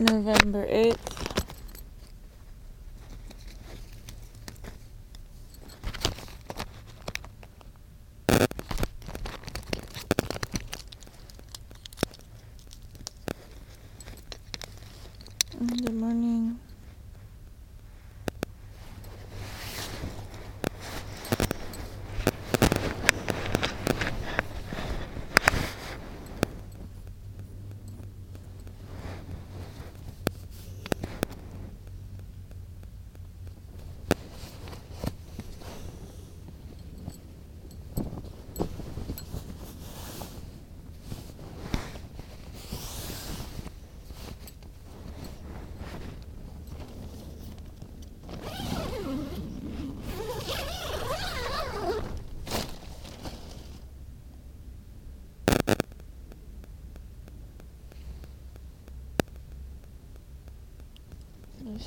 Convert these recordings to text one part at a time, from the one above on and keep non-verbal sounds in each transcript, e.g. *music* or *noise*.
November 8th. Good morning.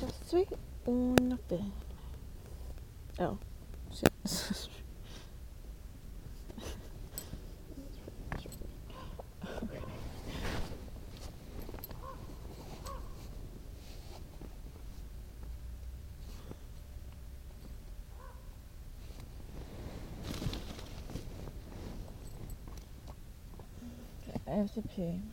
Jag soy una pe. Oh. *laughs* I have to pee.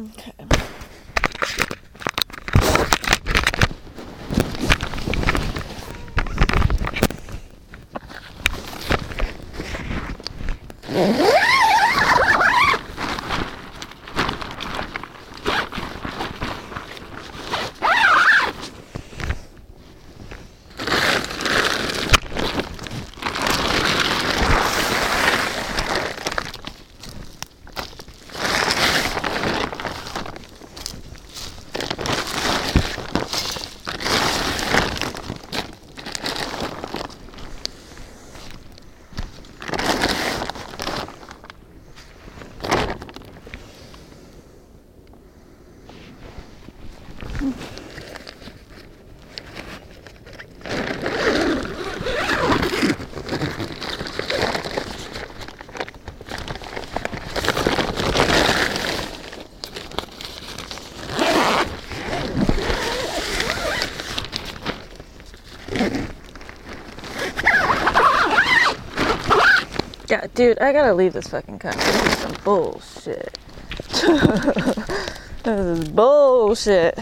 Okay. Yeah, dude, I gotta leave this fucking country. This is some bullshit. *laughs* this is bullshit.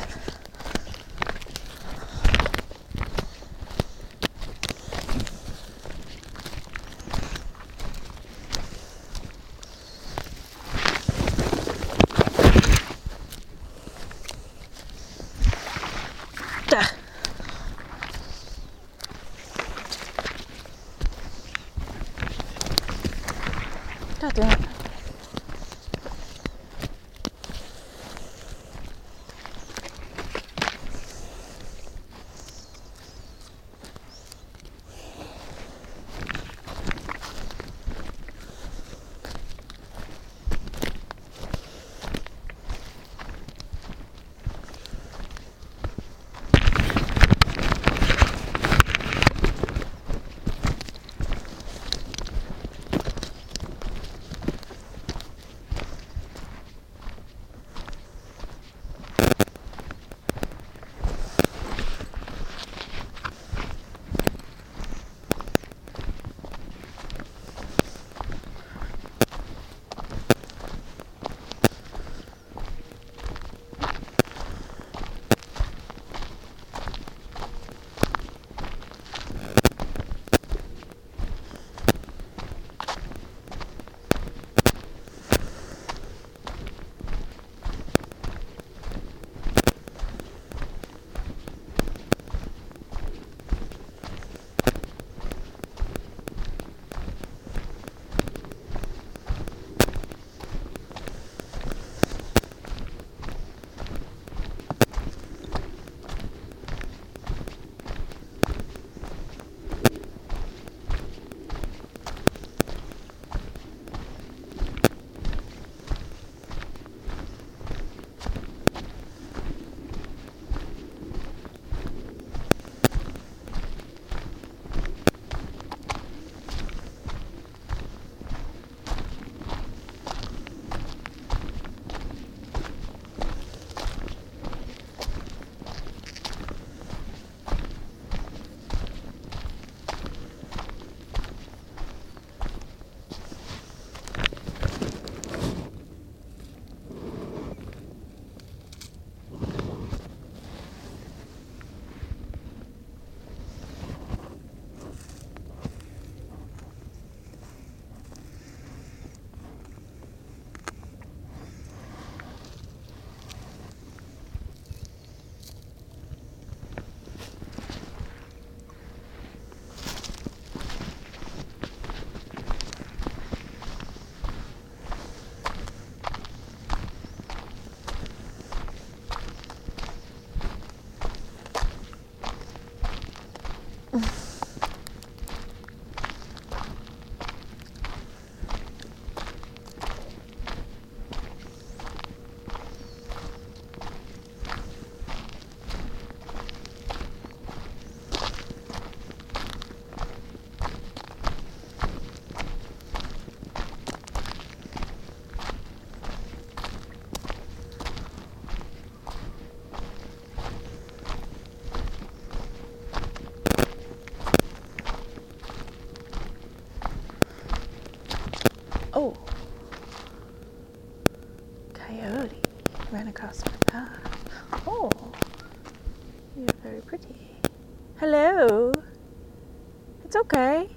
Okay.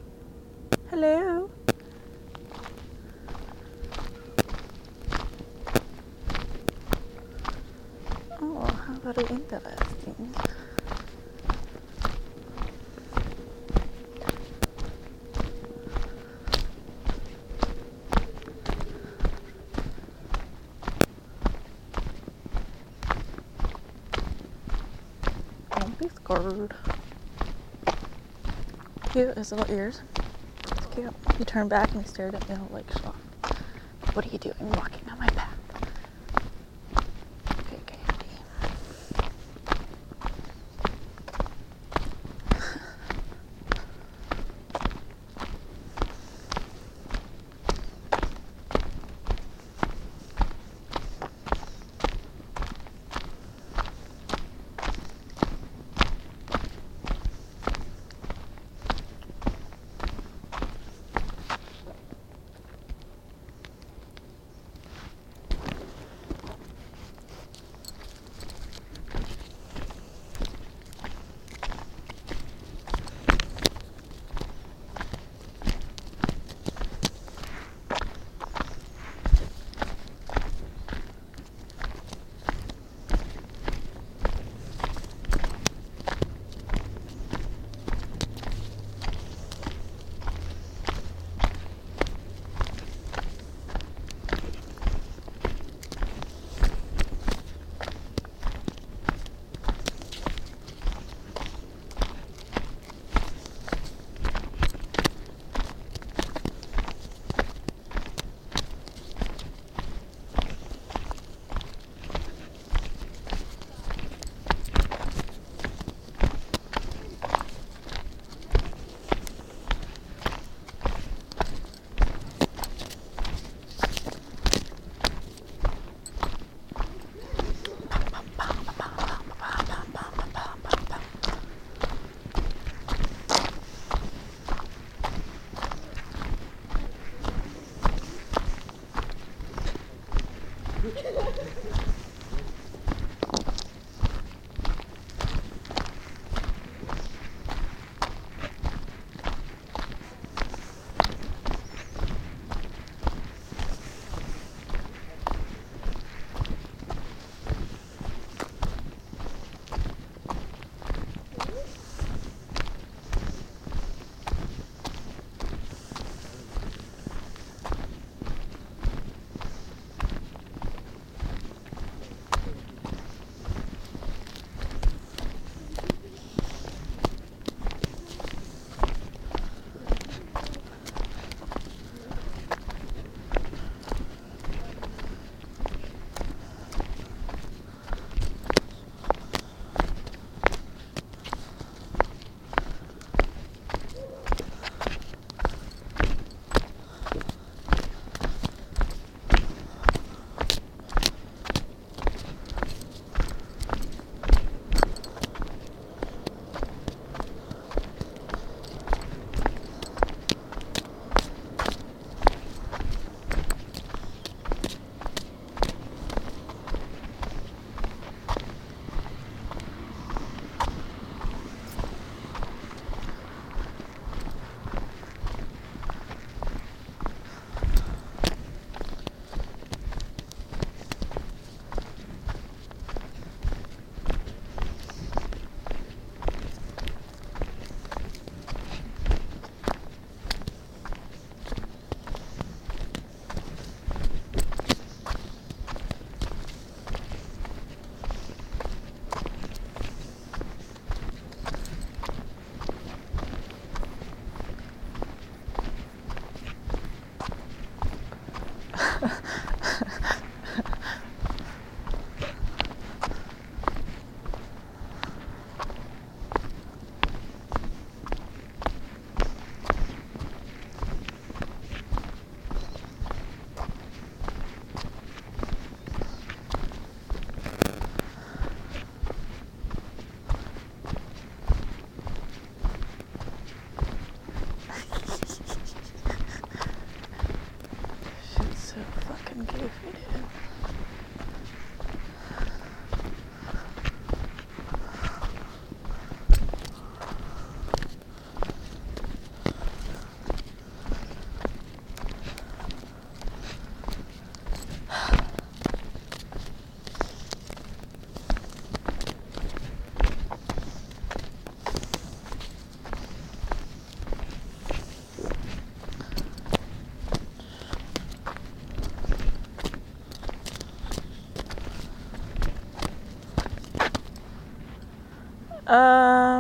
Hello. Oh, how very interesting. Don't be scared. Cute, his little ears. It's cute. He turned back and he stared at me like, what are you doing walking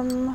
Um.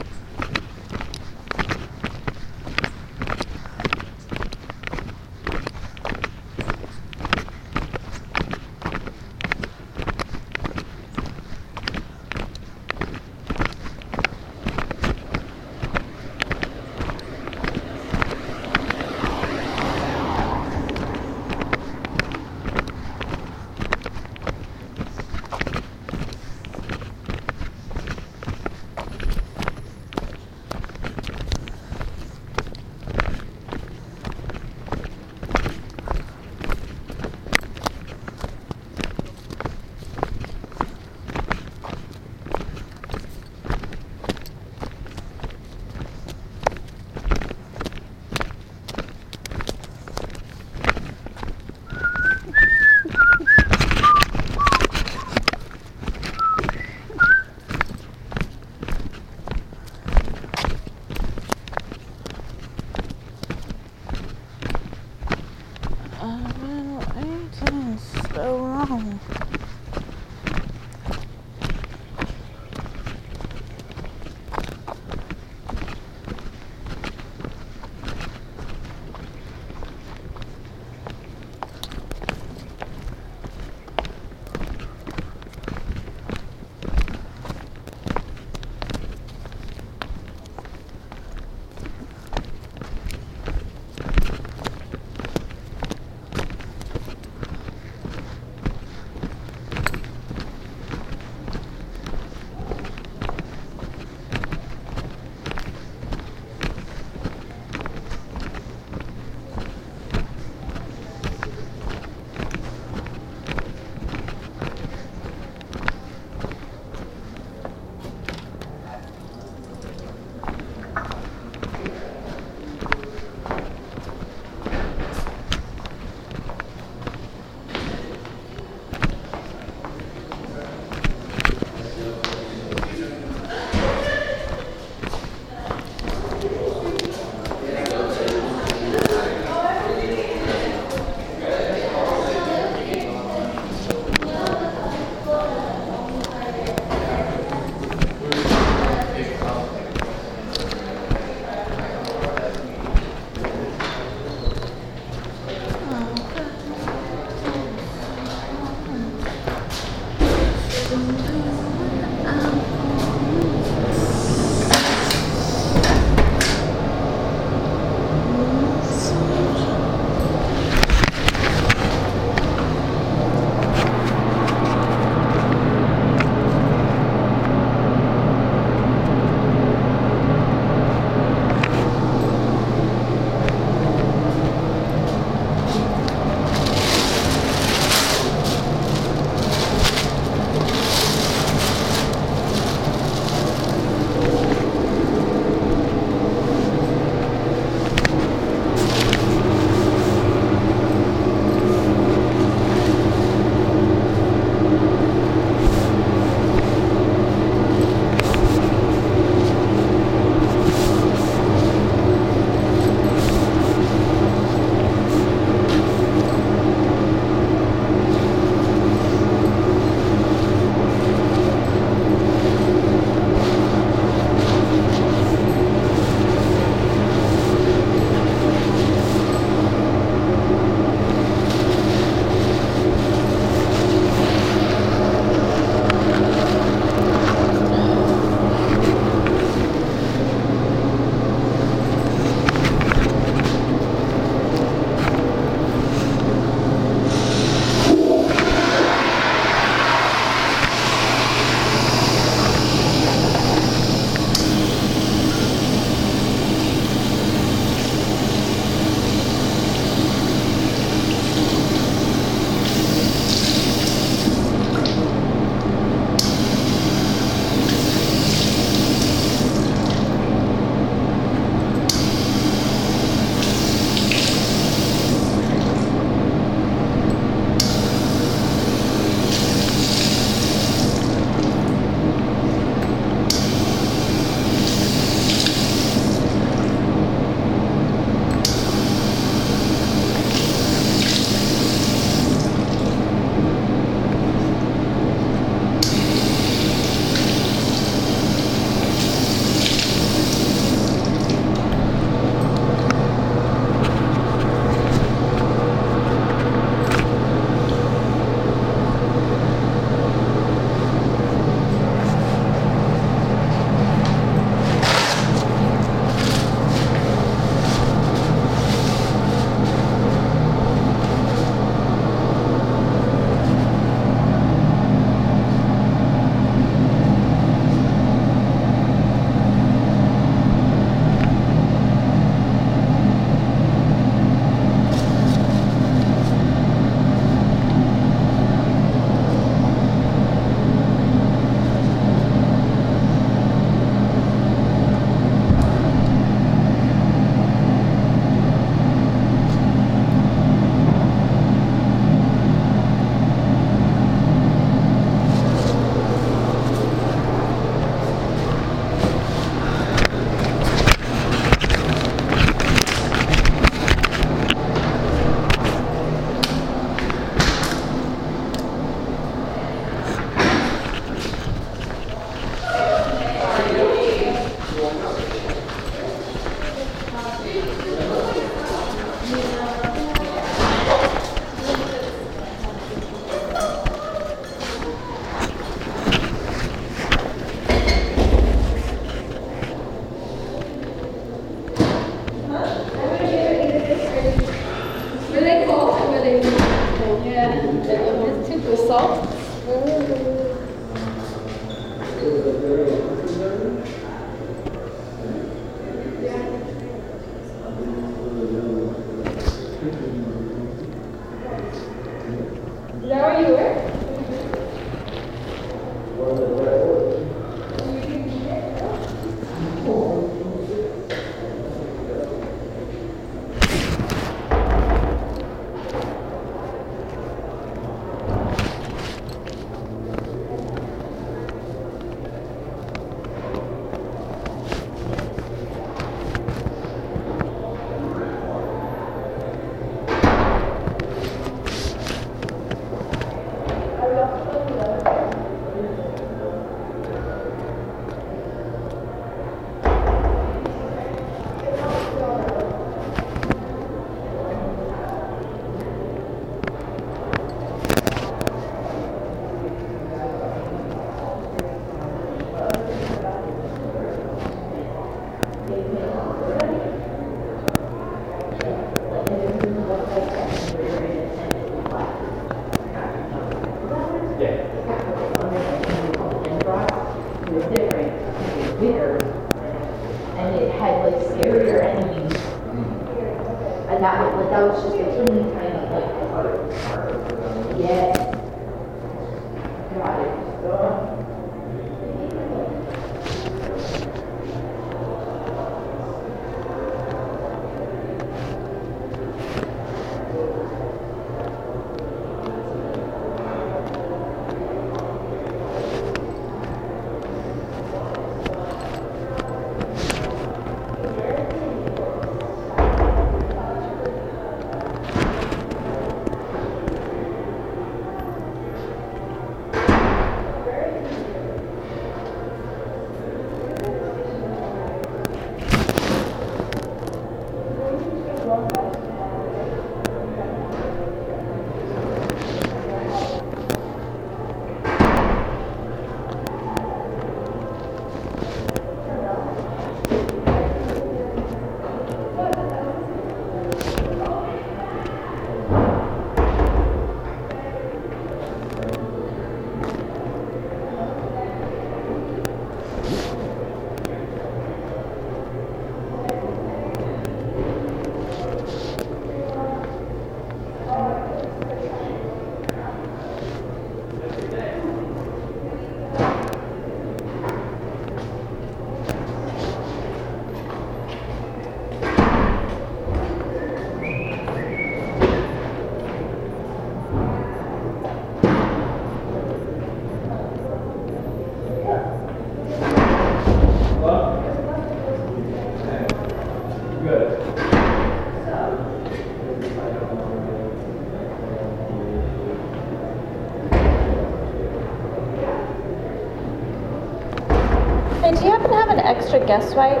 Extra guest swipe?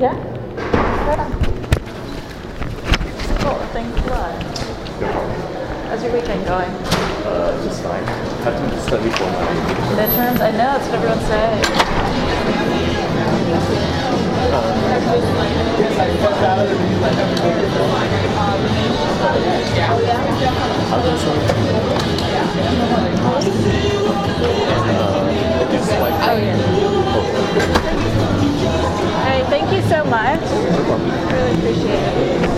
Yeah? Right on. Cool, thanks a lot. No. How's your weekend going? Uh, just fine. Have to study for my Midterms? I know, that's what everyone's saying. uh, it's Oh, yeah. Hey, thank you so much. Really appreciate it.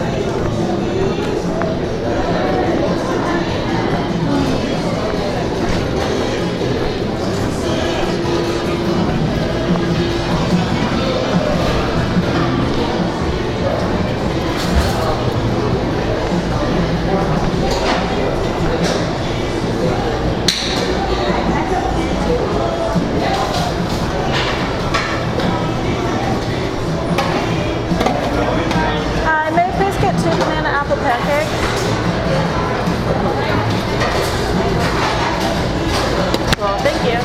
Apple pancakes? Thank you.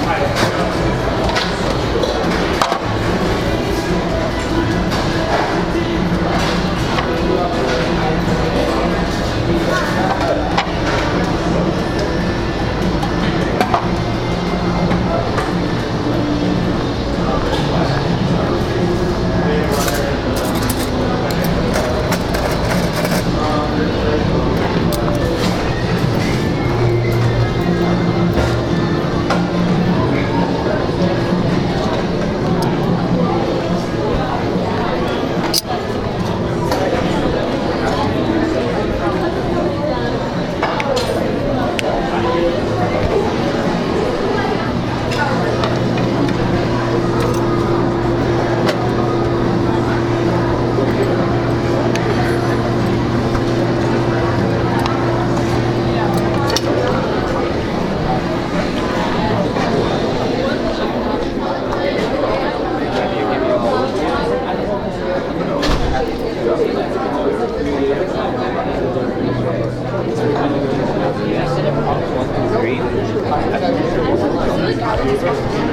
Gracias.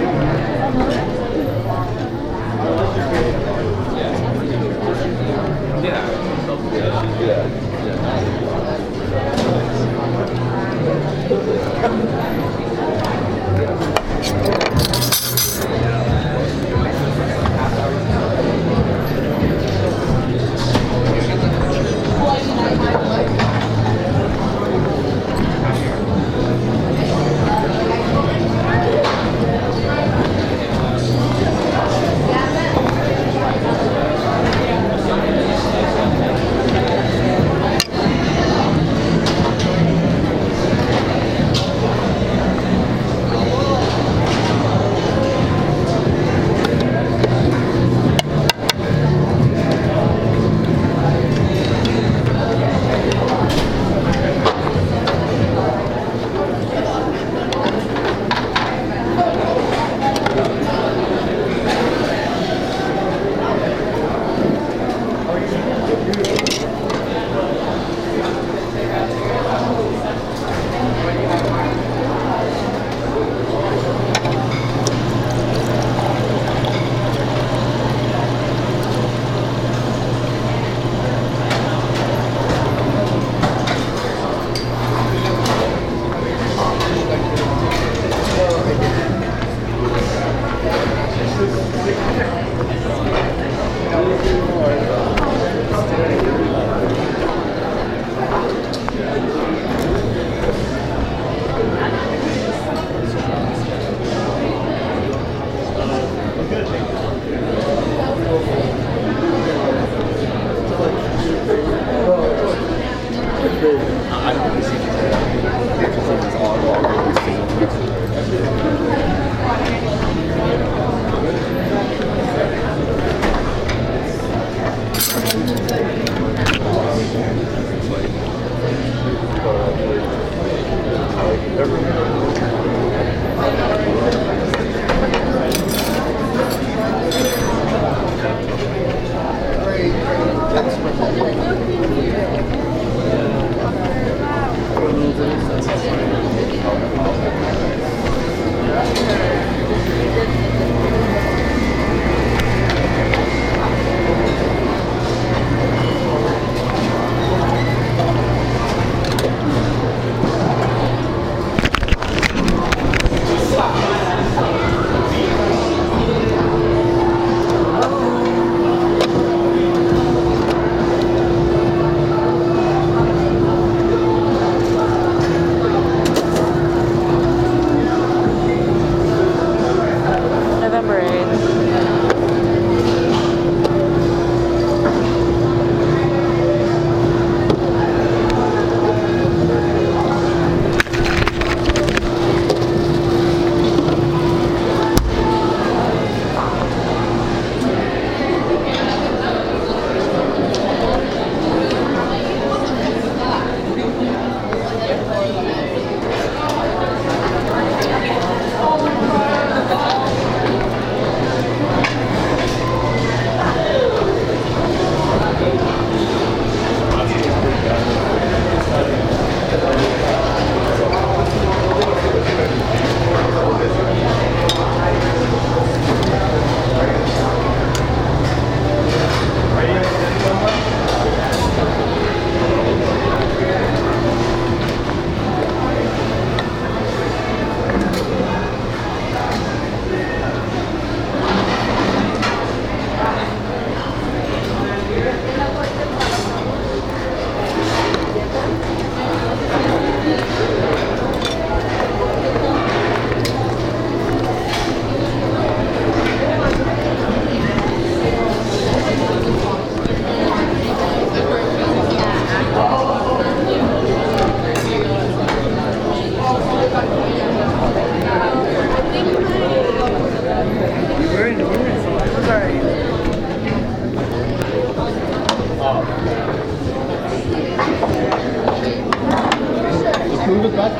that's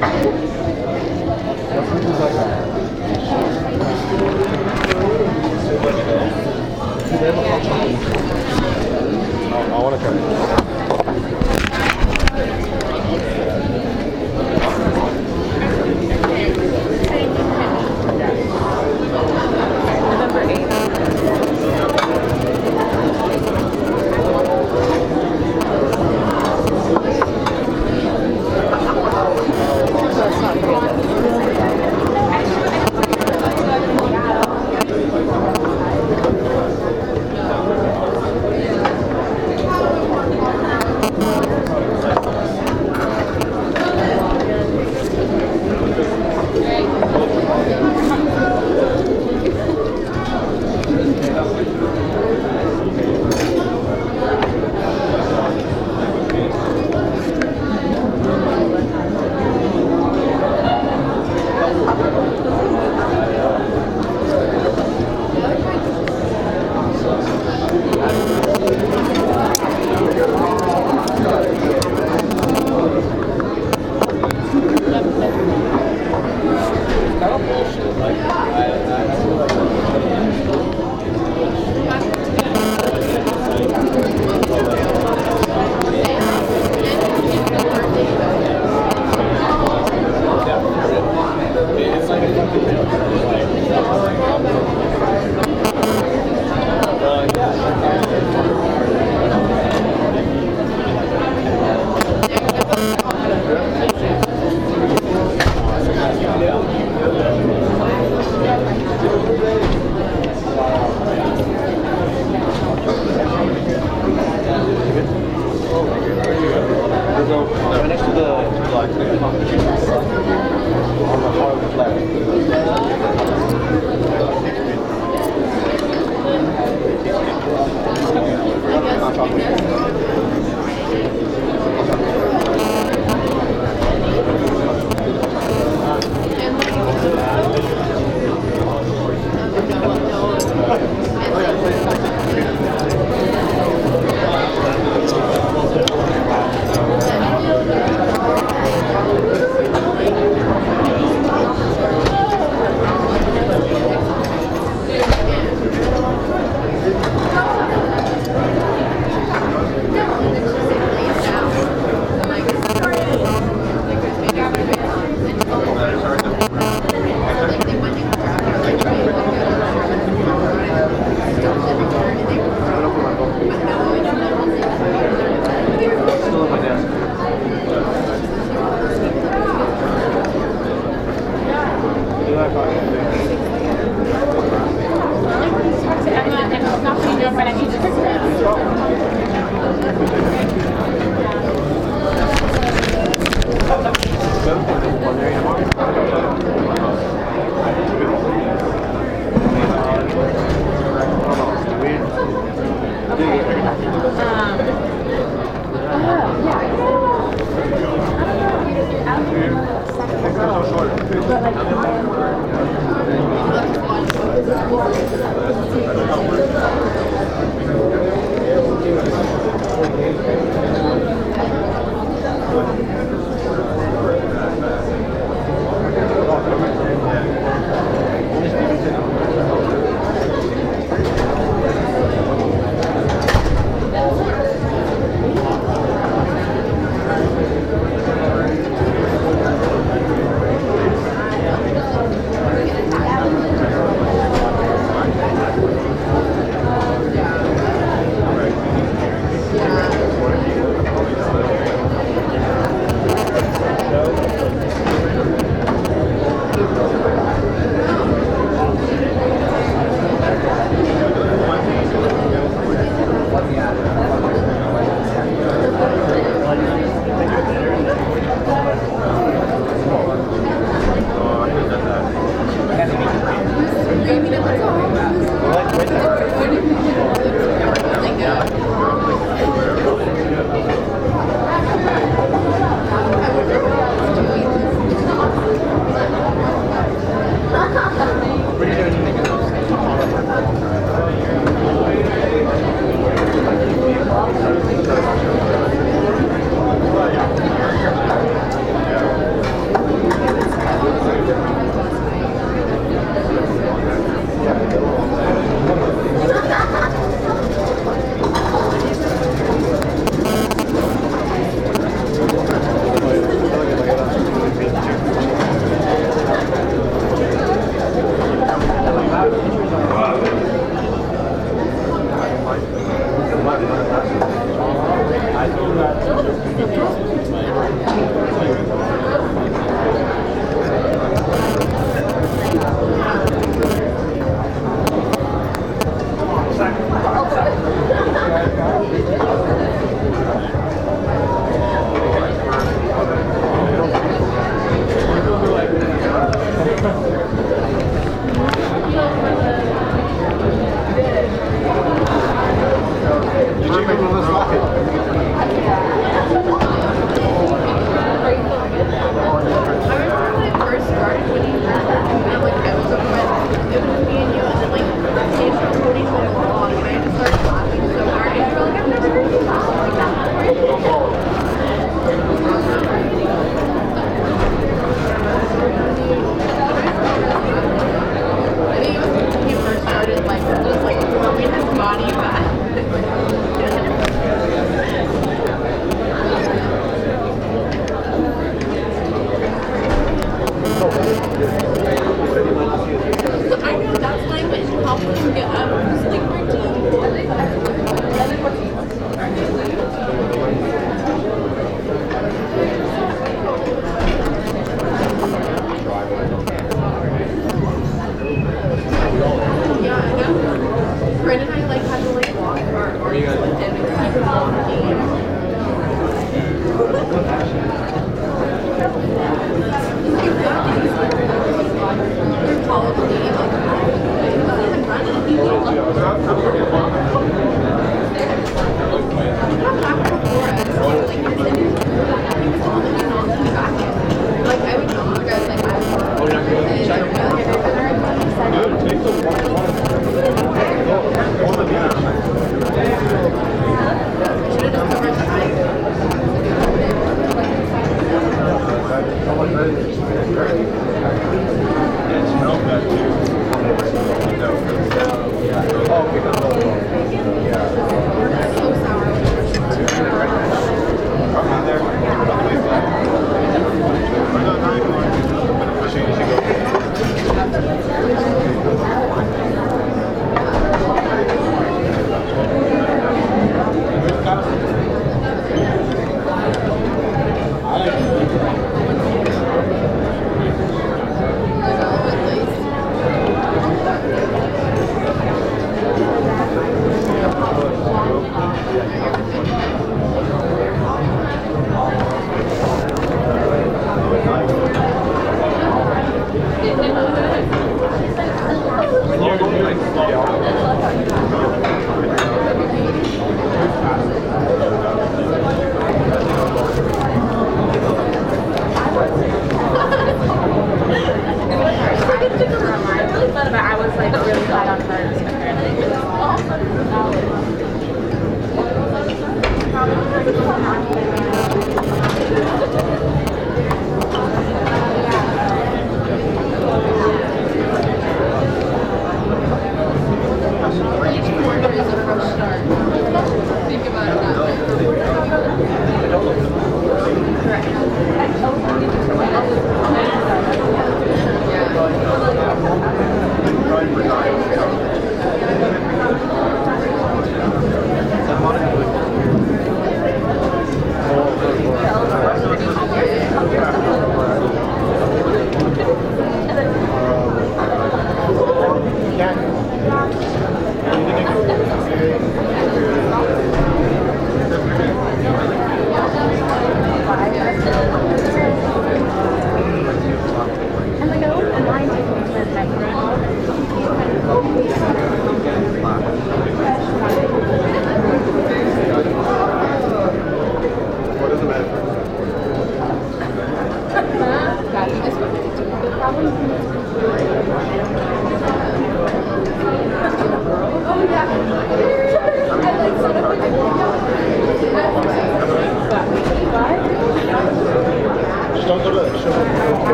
better.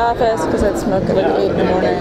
office because I'd smoke at like 8 in the morning.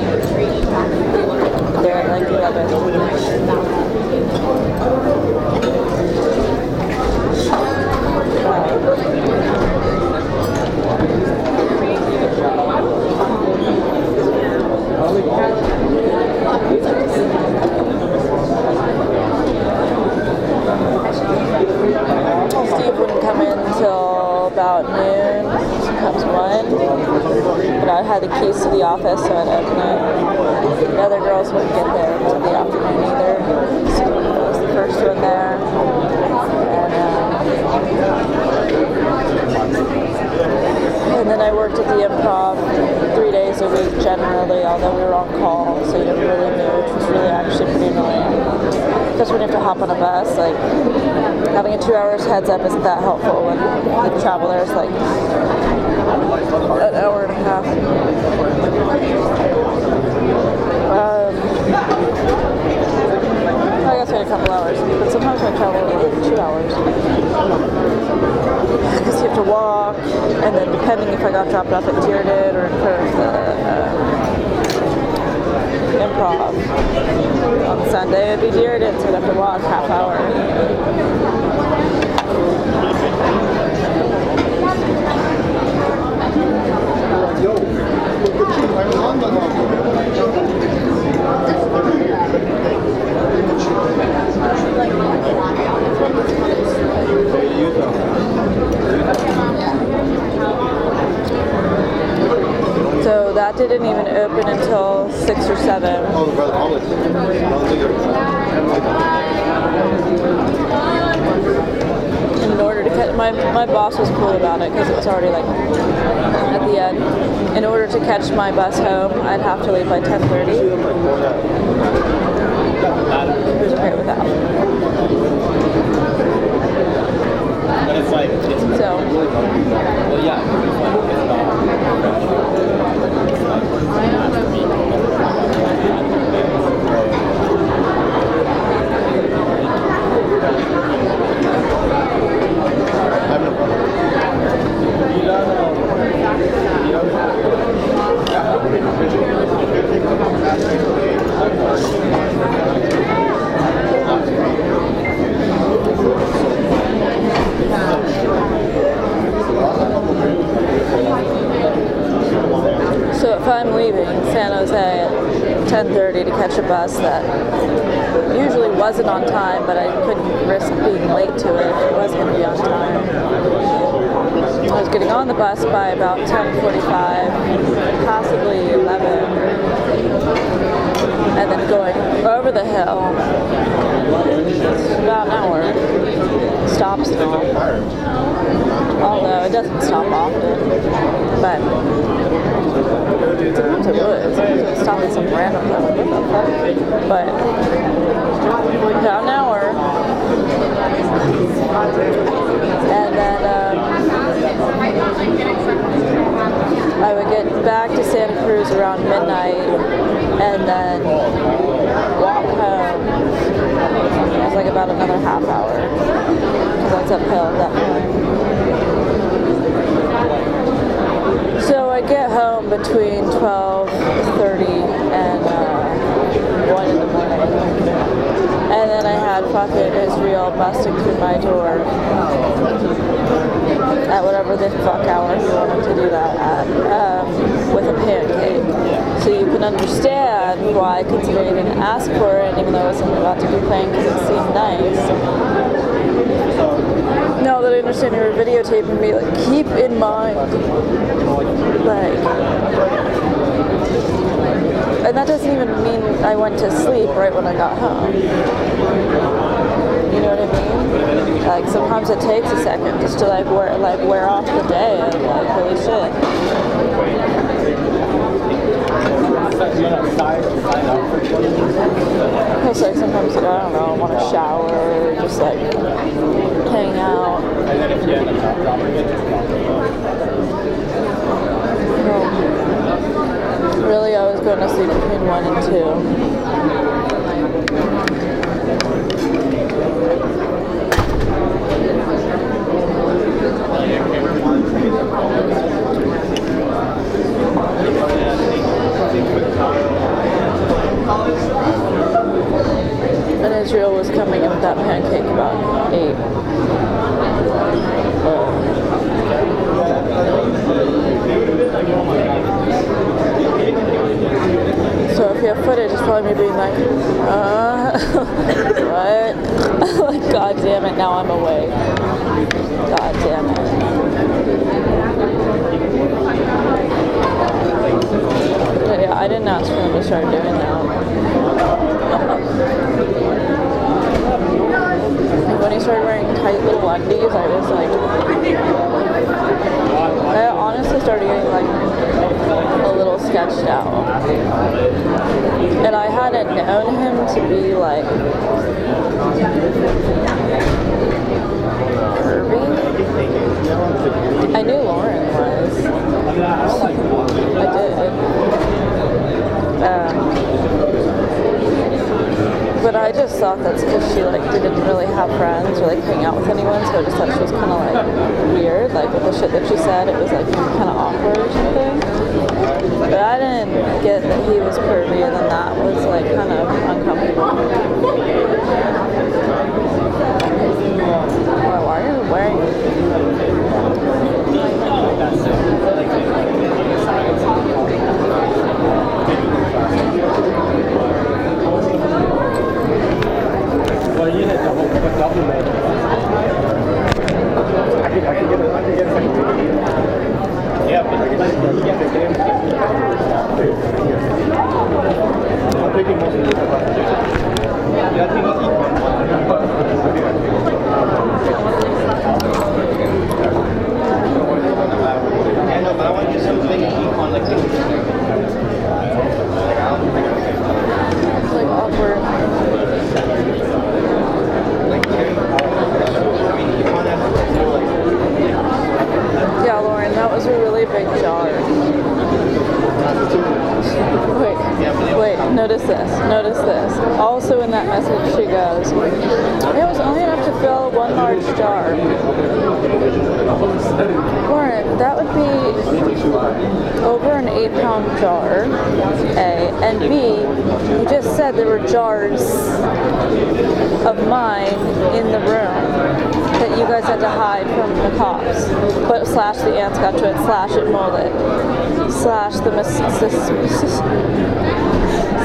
Catch my bus home, I'd have to leave by 10:30. He okay with that. But it's like, it's, So well, yeah. It's like, it's not, I have no problem. So if I'm leaving San Jose at 10:30 to catch a bus that usually wasn't on time, but I couldn't risk being late to it if it was going to be on time. I was getting on the bus by about 10:45, possibly 11, and then going over the hill. About an hour. Stops and all. Although it doesn't stop often, but sometimes it would. Sometimes it would stop at some random place. But about an hour, I would get back to Santa Cruz around midnight, and then walk home. It was like about another half hour because was uphill at that point. So I get home between 12:30 and uh, 1 in the morning. And then I had fucking Israel busting through my door at whatever the fuck hour he wanted to do that at um, with a pancake. So you can understand why I considered even ask for it, even though I wasn't about to complain because it seemed nice. Now that I understand you were videotaping me, like keep in mind, like, and that doesn't even mean I went to sleep right when I got home. You know what I mean? Like sometimes it takes a second just to like wear like wear off the day and like holy shit. It's like sometimes like, I don't know, I want to shower or just like hang out. and. Really, I was going to sleep between one and two. And Israel was coming in with that pancake about eight. So if you have footage, it's probably me being like, uh, *laughs* what? *laughs* like, god damn it, now I'm awake. God damn it. But yeah, I didn't ask for him to start doing that. *laughs* When he started wearing tight little undies, I was like, I honestly started getting like a little sketched out. And I hadn't known him to be like curvy. I knew Lauren was. I did. Um, but I just thought that's because she like didn't really have friends or like hang out with anyone, so I just thought she was kind of like weird, like with the shit that she said. It was like kind of awkward or something. But I didn't get that he was pervy, and then that was like kind of uncomfortable. Why, are you wearing? That's it. Like, Well, you had but double made. I can, I can get it. I can get DVD. Yeah, but you get the game. I'm thinking most of the Yeah, I think it's I this. I don't think I like awkward. Like, I mean, econ has to do like. Yeah, Lauren, that was a big jar. Wait, wait, notice this, notice this. Also in that message she goes, it was only enough to fill one large jar. Lauren, that would be over an eight pound jar, A, and B, you just said there were jars of mine in the room that you guys had to hide from the cops. But slash the ants got to it, slash it molded, slash the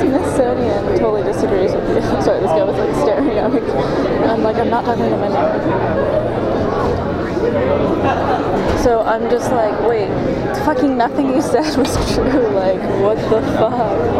Smithsonian totally disagrees with you. *laughs* Sorry, this guy was like staring at me. I'm like, I'm not talking to my neighbor. So I'm just like, wait, fucking nothing you said *laughs* was true. Like, what the fuck?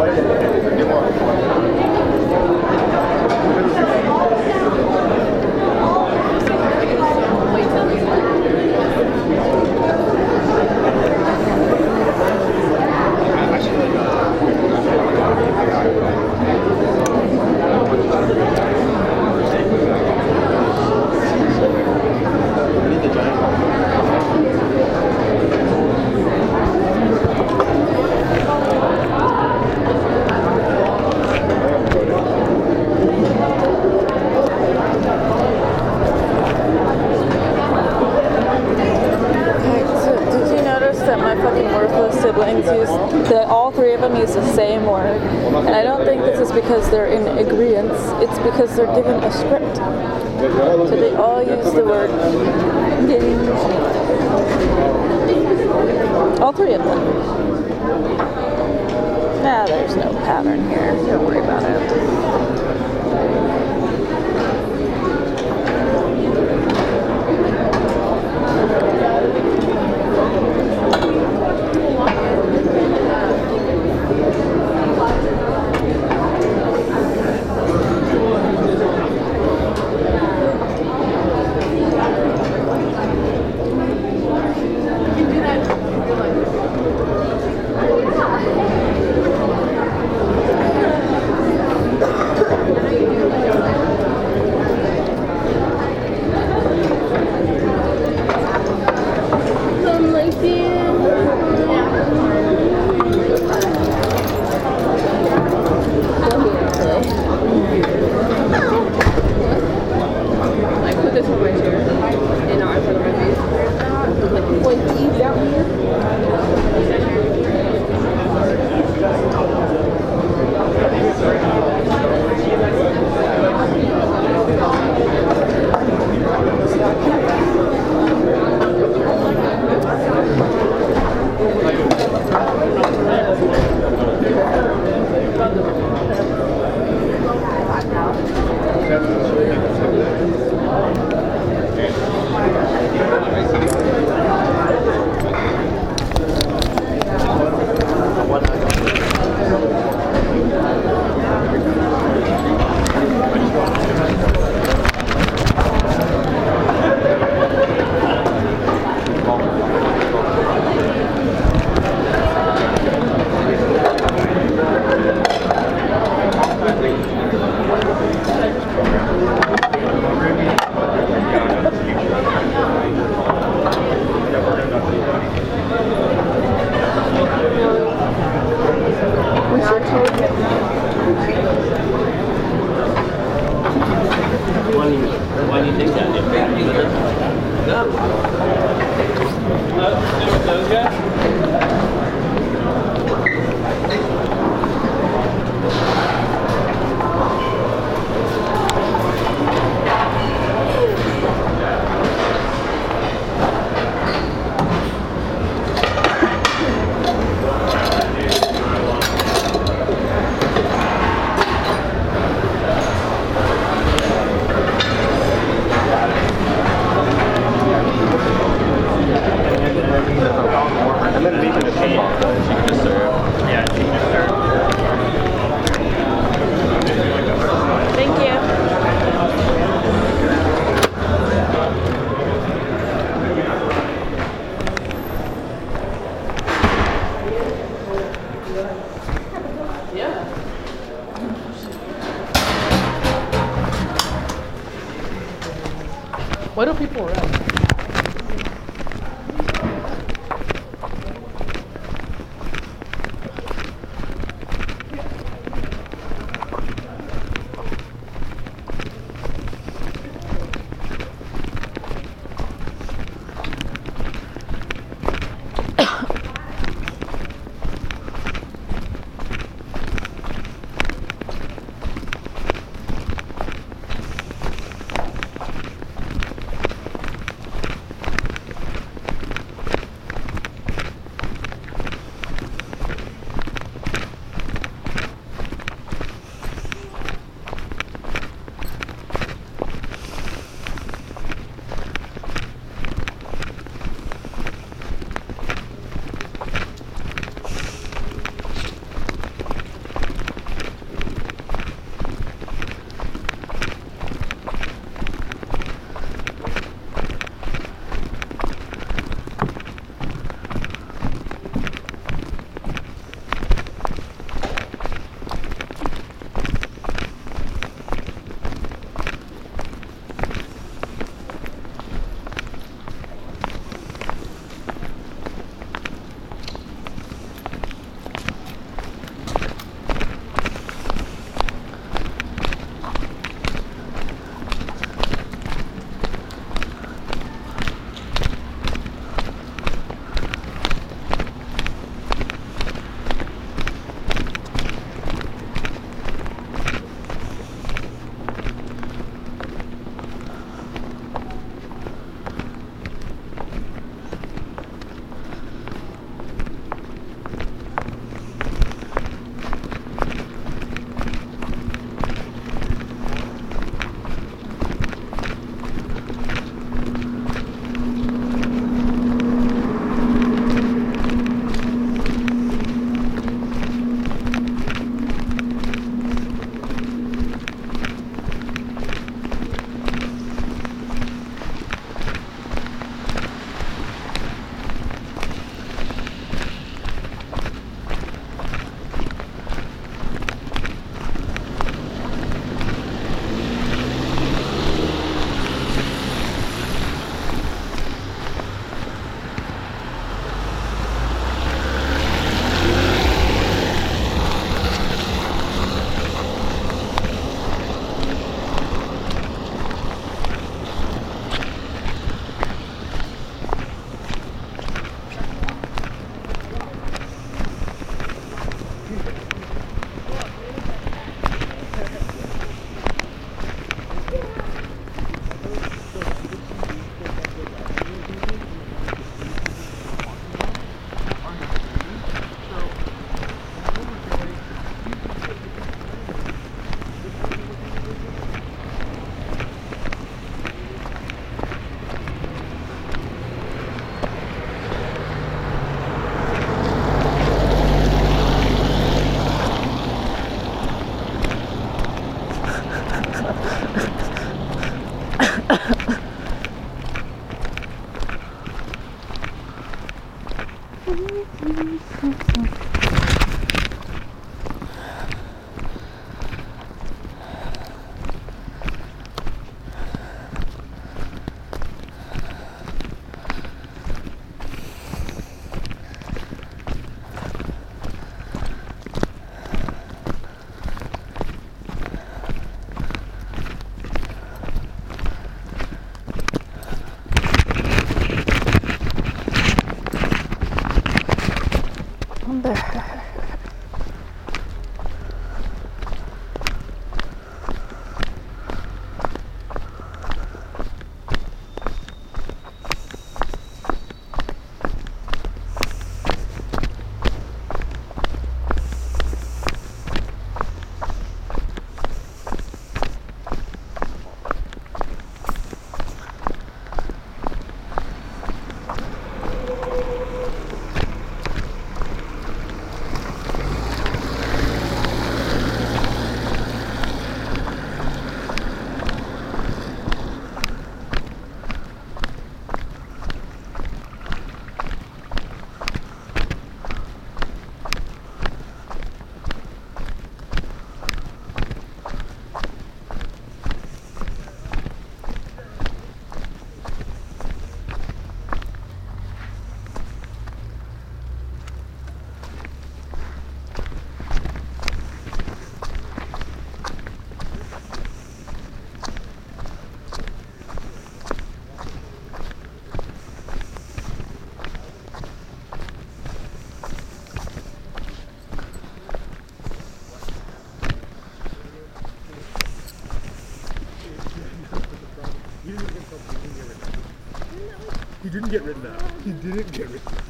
Didn't get written up. He didn't get written up.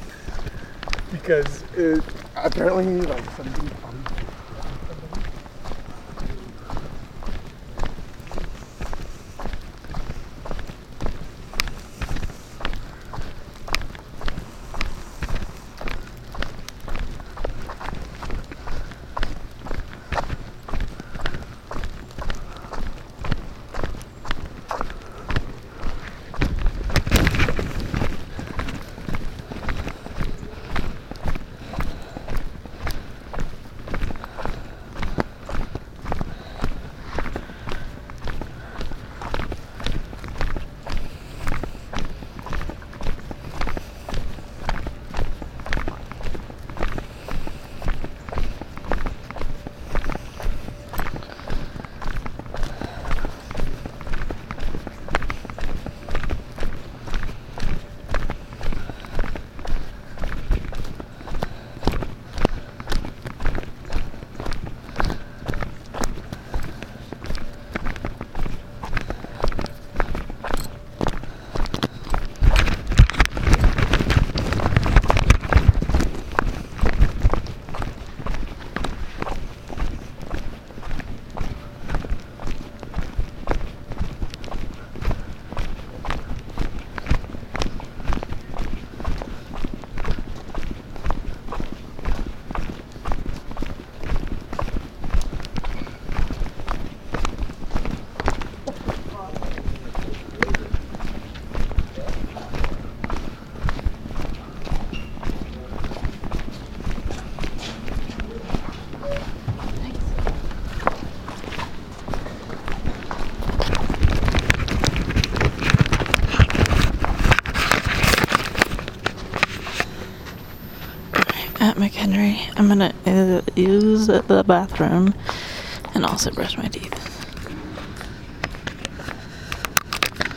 Because it, apparently, like, something At McHenry, I'm gonna uh, use the bathroom and also brush my teeth.